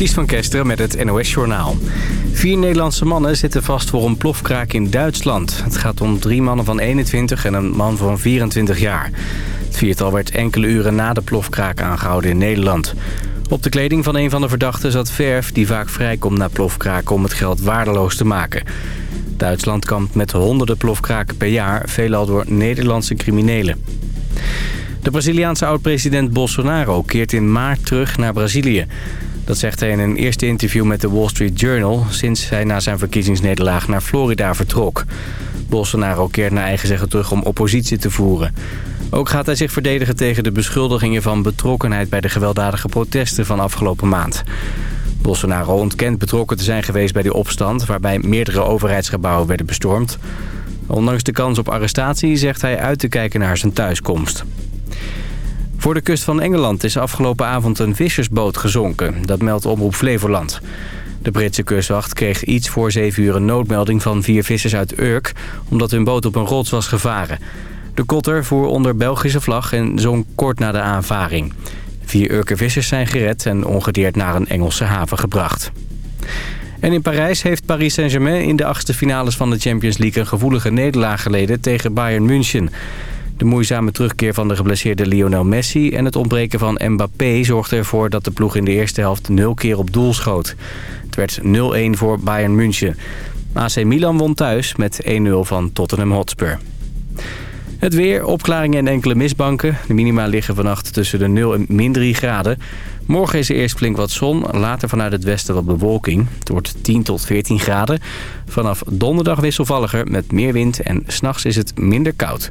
Ties van Kesteren met het NOS-journaal. Vier Nederlandse mannen zitten vast voor een plofkraak in Duitsland. Het gaat om drie mannen van 21 en een man van 24 jaar. Het viertal werd enkele uren na de plofkraak aangehouden in Nederland. Op de kleding van een van de verdachten zat verf die vaak vrijkomt na plofkraken om het geld waardeloos te maken. Duitsland kampt met honderden plofkraken per jaar, veelal door Nederlandse criminelen. De Braziliaanse oud-president Bolsonaro keert in maart terug naar Brazilië. Dat zegt hij in een eerste interview met de Wall Street Journal... sinds hij na zijn verkiezingsnederlaag naar Florida vertrok. Bolsonaro keert naar eigen zeggen terug om oppositie te voeren. Ook gaat hij zich verdedigen tegen de beschuldigingen van betrokkenheid... bij de gewelddadige protesten van afgelopen maand. Bolsonaro ontkent betrokken te zijn geweest bij die opstand... waarbij meerdere overheidsgebouwen werden bestormd. Ondanks de kans op arrestatie zegt hij uit te kijken naar zijn thuiskomst. Voor de kust van Engeland is afgelopen avond een vissersboot gezonken. Dat meldt Omroep Flevoland. De Britse kustwacht kreeg iets voor zeven uur een noodmelding van vier vissers uit Urk... omdat hun boot op een rots was gevaren. De kotter voer onder Belgische vlag en zonk kort na de aanvaring. Vier Urker vissers zijn gered en ongedeerd naar een Engelse haven gebracht. En in Parijs heeft Paris Saint-Germain in de achtste finales van de Champions League... een gevoelige nederlaag geleden tegen Bayern München... De moeizame terugkeer van de geblesseerde Lionel Messi en het ontbreken van Mbappé zorgde ervoor dat de ploeg in de eerste helft nul keer op doel schoot. Het werd 0-1 voor Bayern München. AC Milan won thuis met 1-0 van Tottenham Hotspur. Het weer, opklaringen en enkele misbanken. De minima liggen vannacht tussen de 0 en min 3 graden. Morgen is er eerst flink wat zon, later vanuit het westen wat bewolking. Het wordt 10 tot 14 graden. Vanaf donderdag wisselvalliger met meer wind en s'nachts is het minder koud.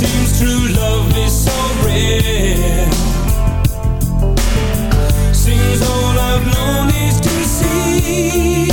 seems true love is so rare. Seems all I've known is deceit.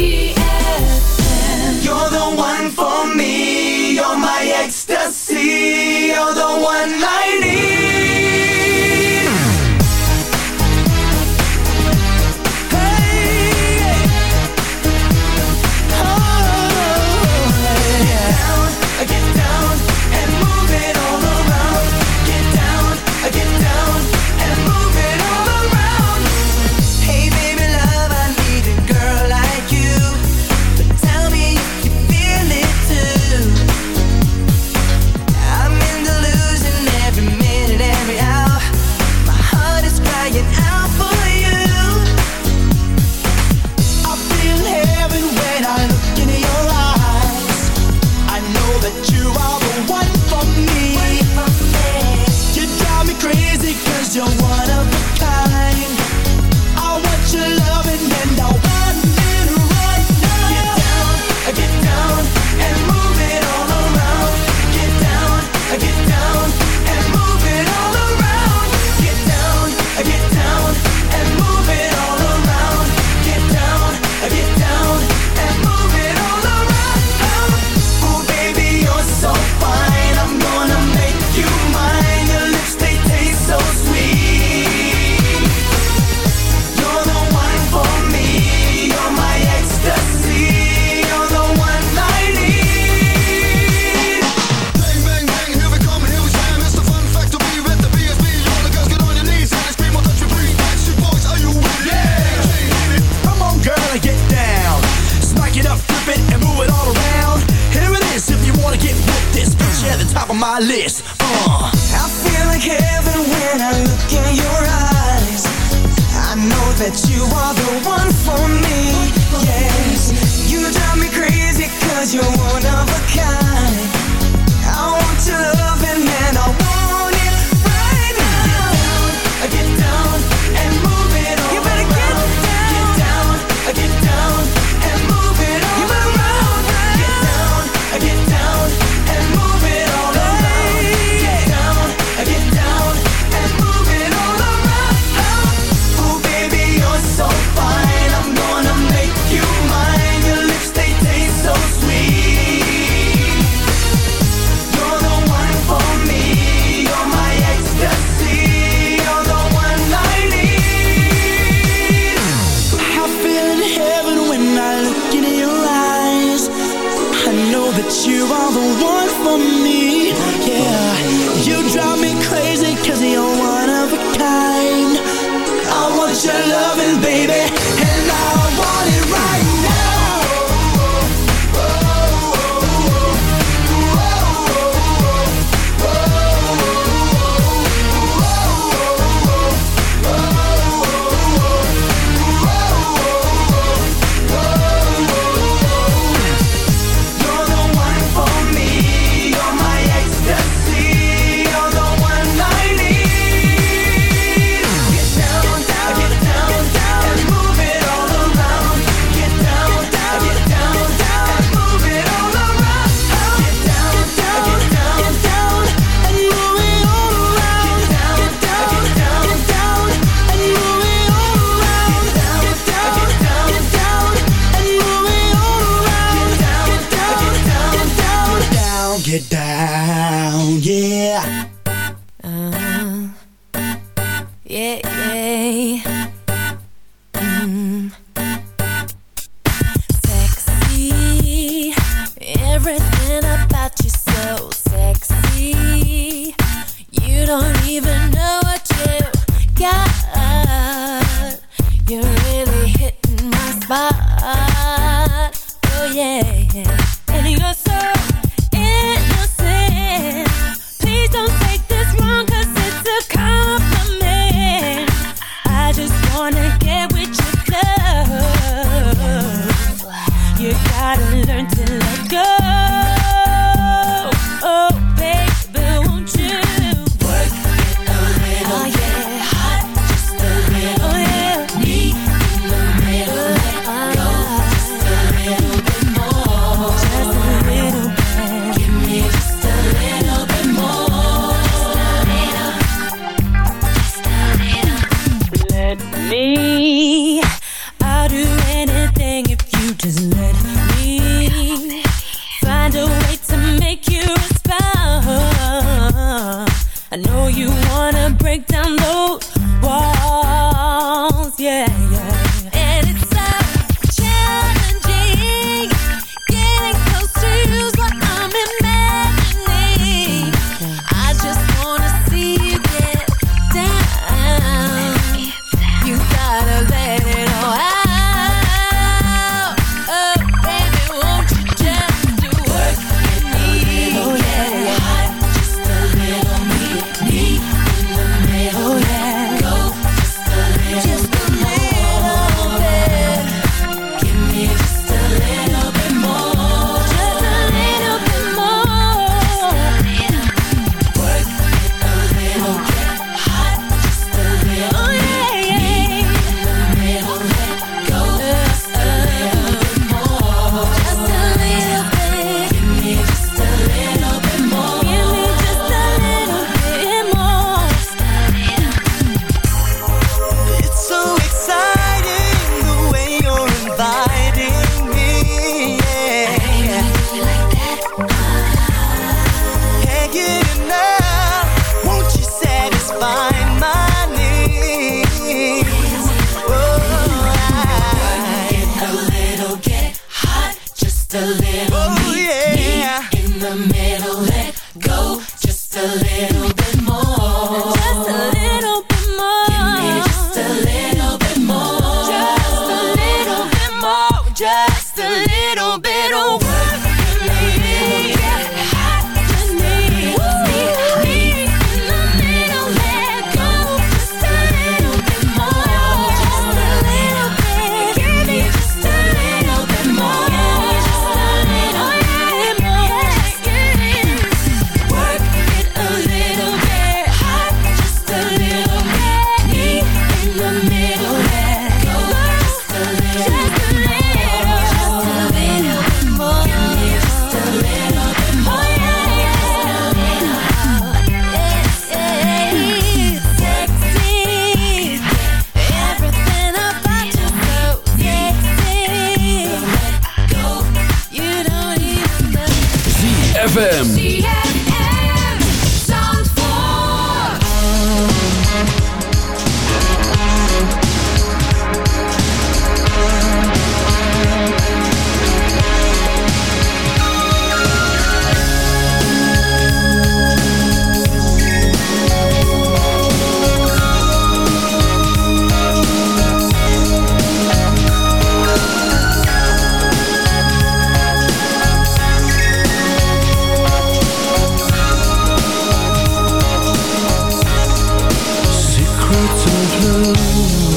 blue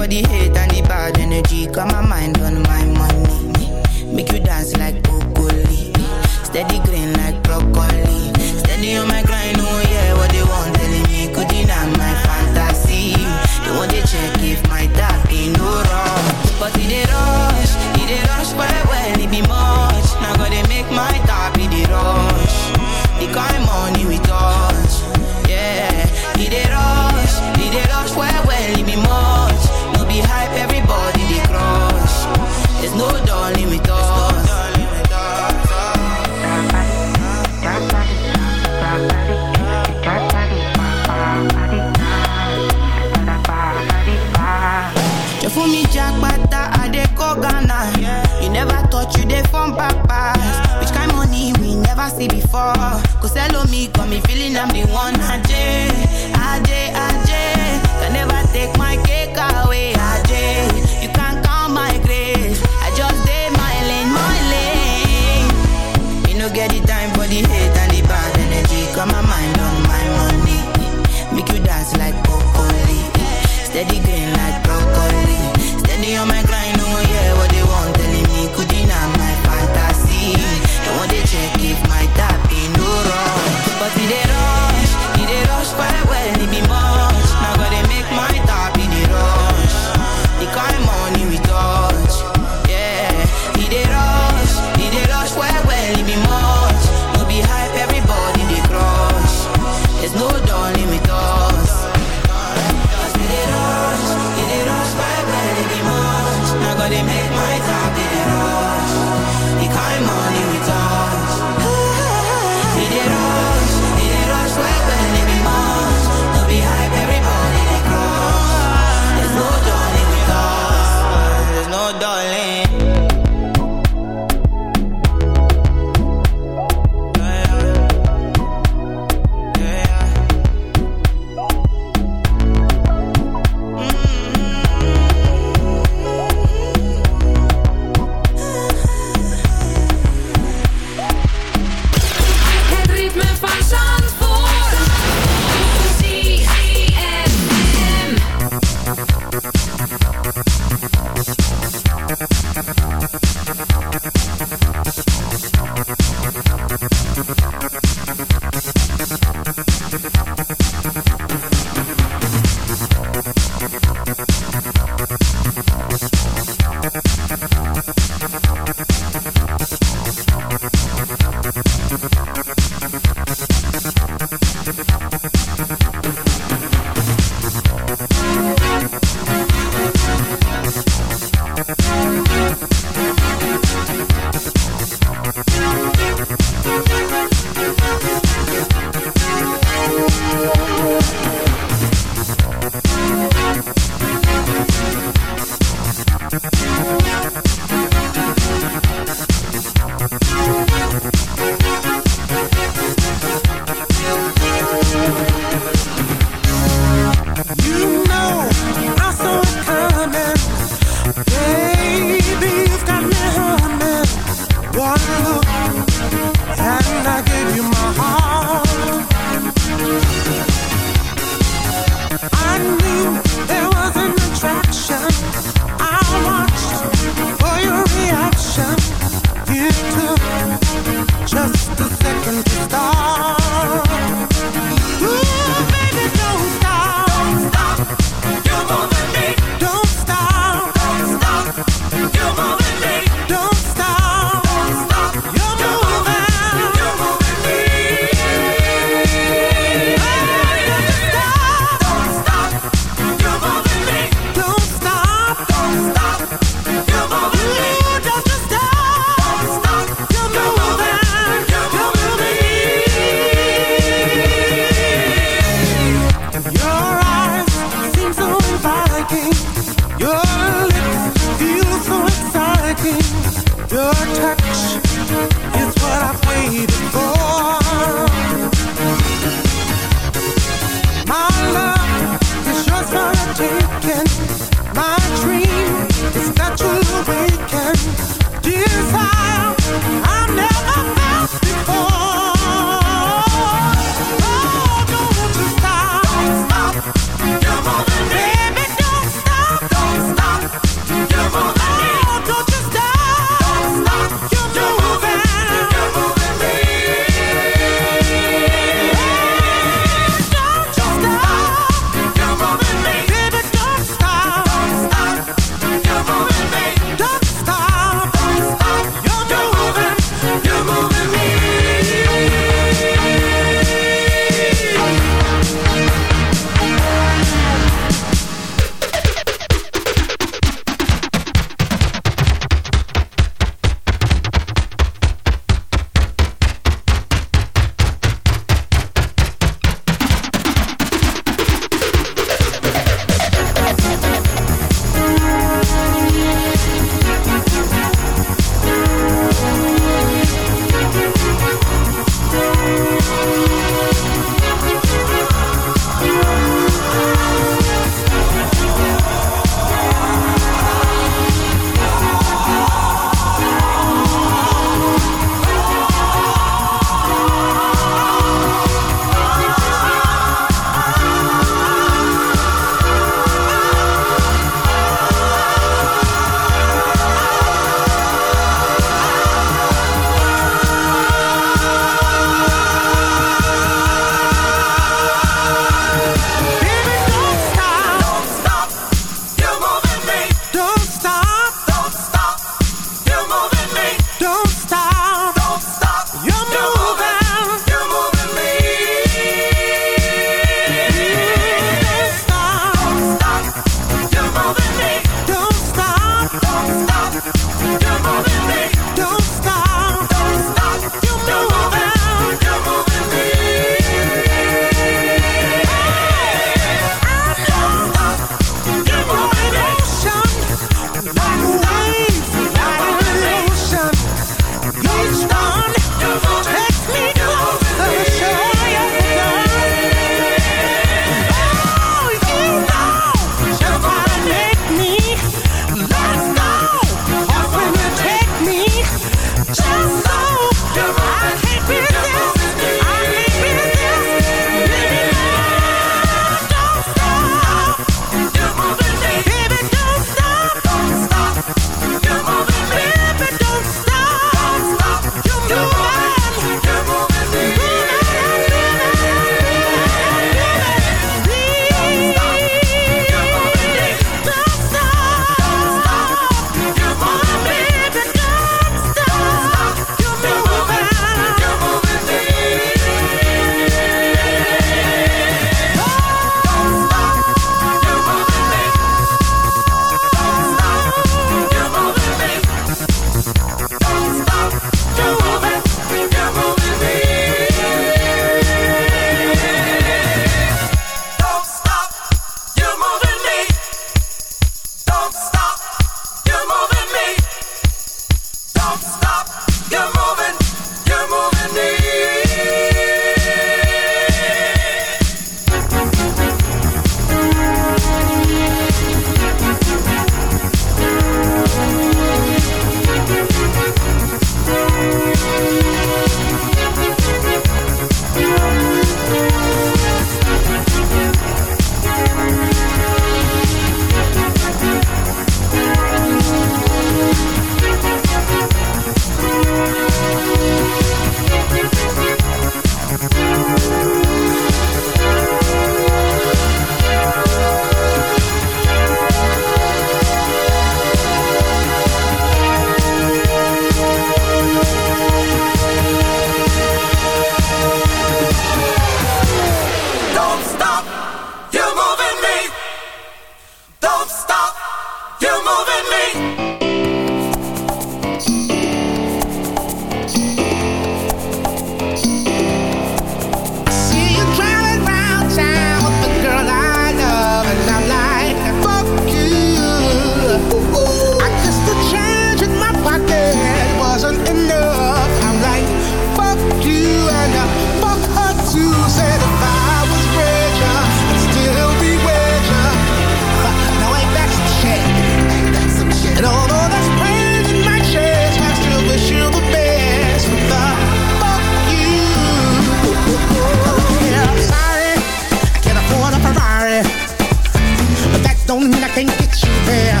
don't mean I can't get you there.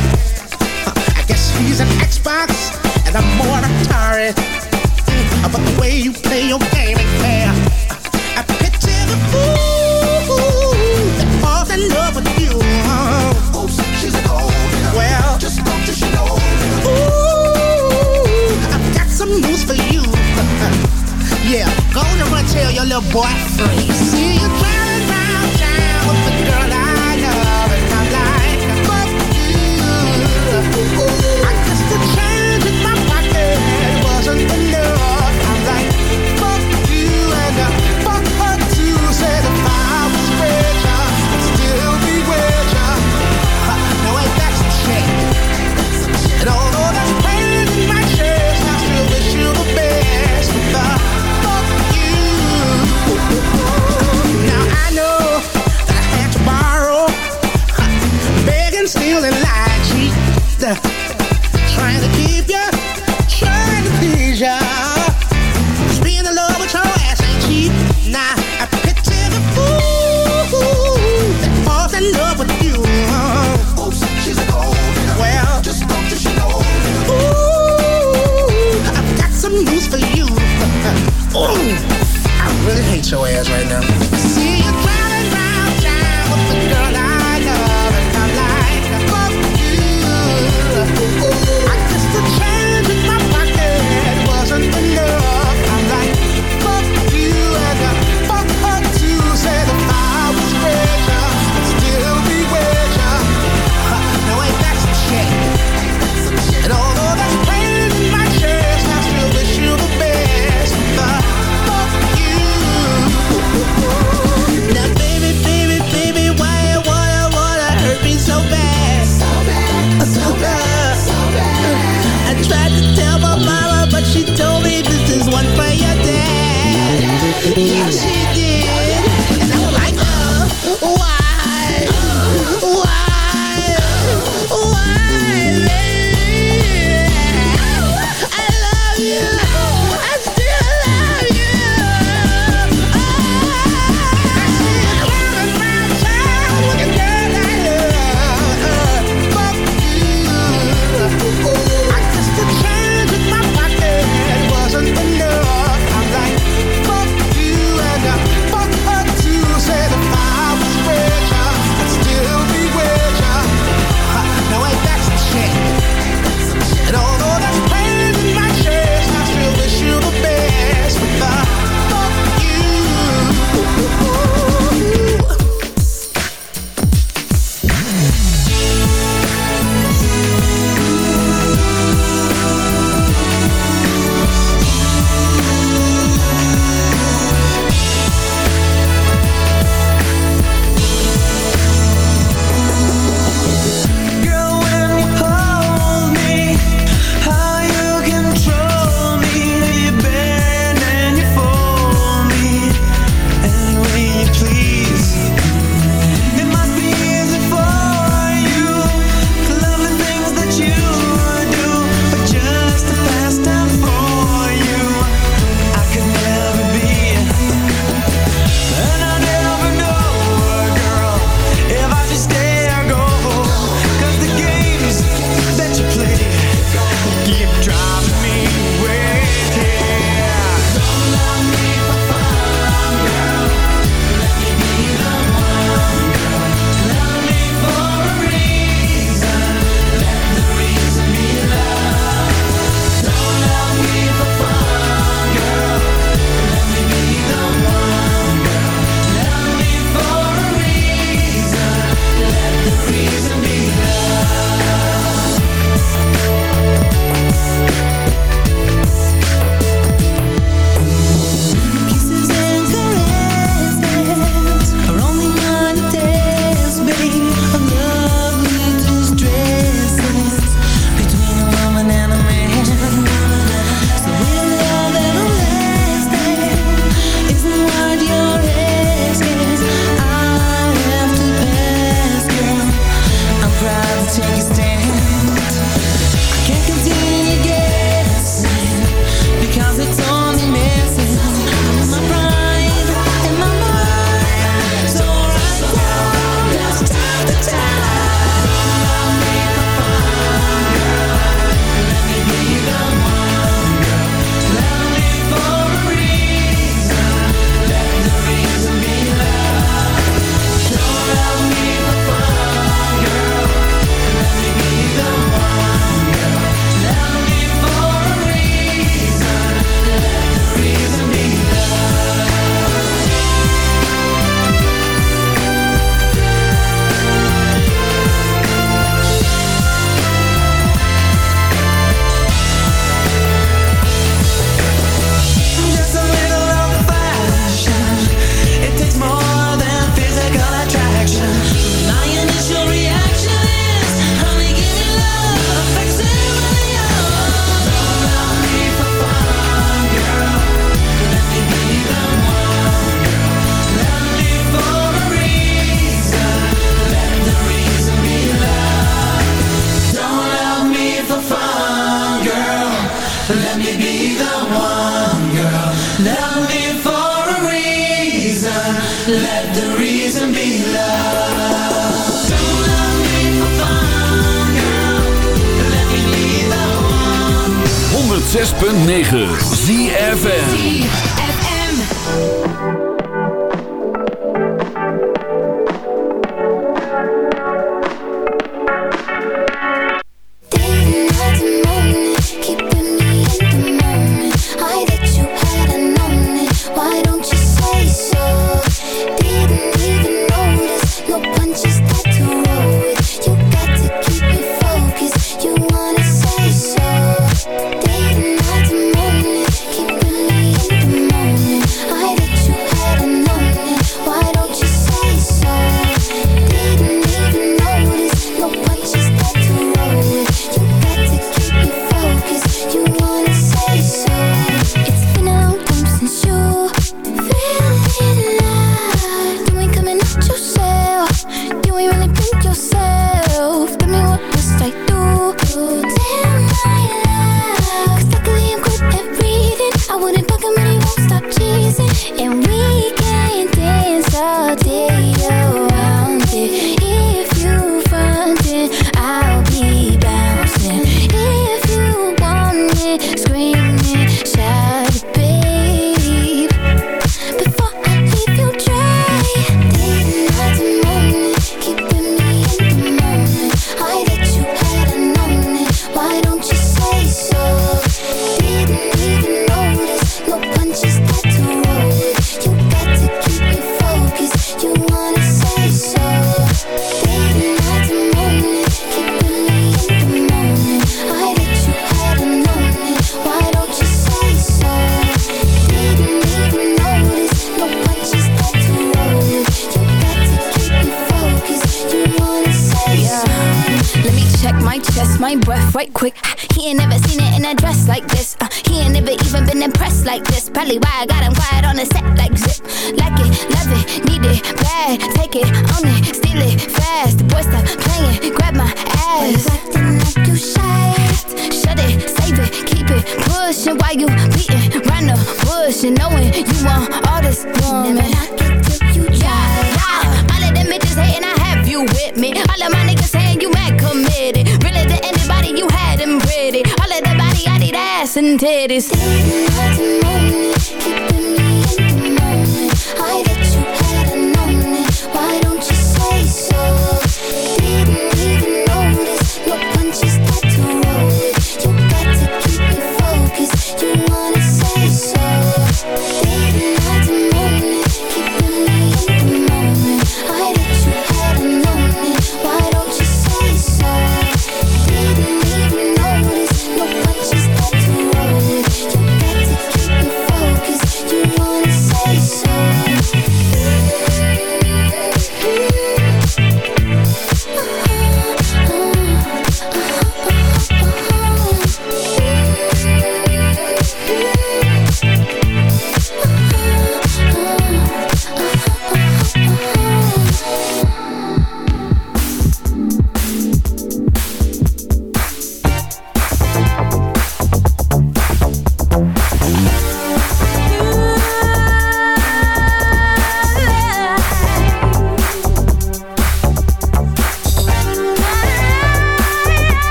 I guess he's an Xbox and I'm more Atari. But the way you play your game ain't fair. I picture the fool that falls in love with you. Oops, she's an old. Well, just spoke to she know. Ooh, I've got some news for you. yeah, go on and tell your little boy free. See you try steal and cheat, uh, trying to keep ya, trying to please ya. Just being in love with your ass ain't cheap. Nah, I picture the fool that falls in love with you. Oops, she's a gold Well, just to she know. Ooh, I've got some news for you. Ooh, I really hate your ass right now.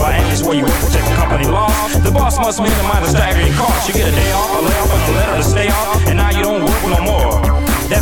By and where you work protect the company law. The boss must minimize the staggering cost. You get a day off, a layoff, and a letter to stay off, and now you don't work no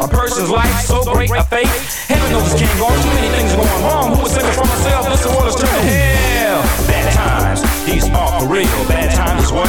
a person's life so great a fate? Heaven knows this can't go. Too many things going wrong. Who save it from myself? This world is turning hell. Bad times, these are for real. Bad times is what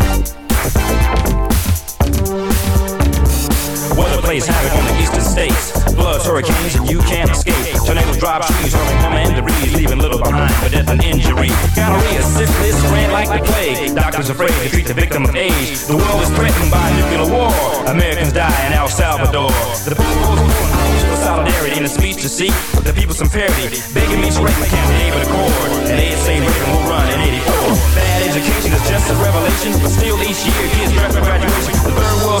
Plays havoc on the eastern states. Floods, hurricanes, and you can't escape. Tornadoes drop trees, hurling home and debris, leaving little behind for death and injury. Gonorrhea, syphilis, ran like the plague. Doctors afraid to treat the victim of age. The world is threatened by nuclear war. Americans die in El Salvador. The people's for solidarity in a speech to seek the people some parity. Begging me to break my camp, David Accord. And they say Reagan will run in 84. Bad education is just a revelation, but still each year kids draft for graduation. The third world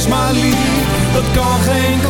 Wees maar lief, dat kan geen.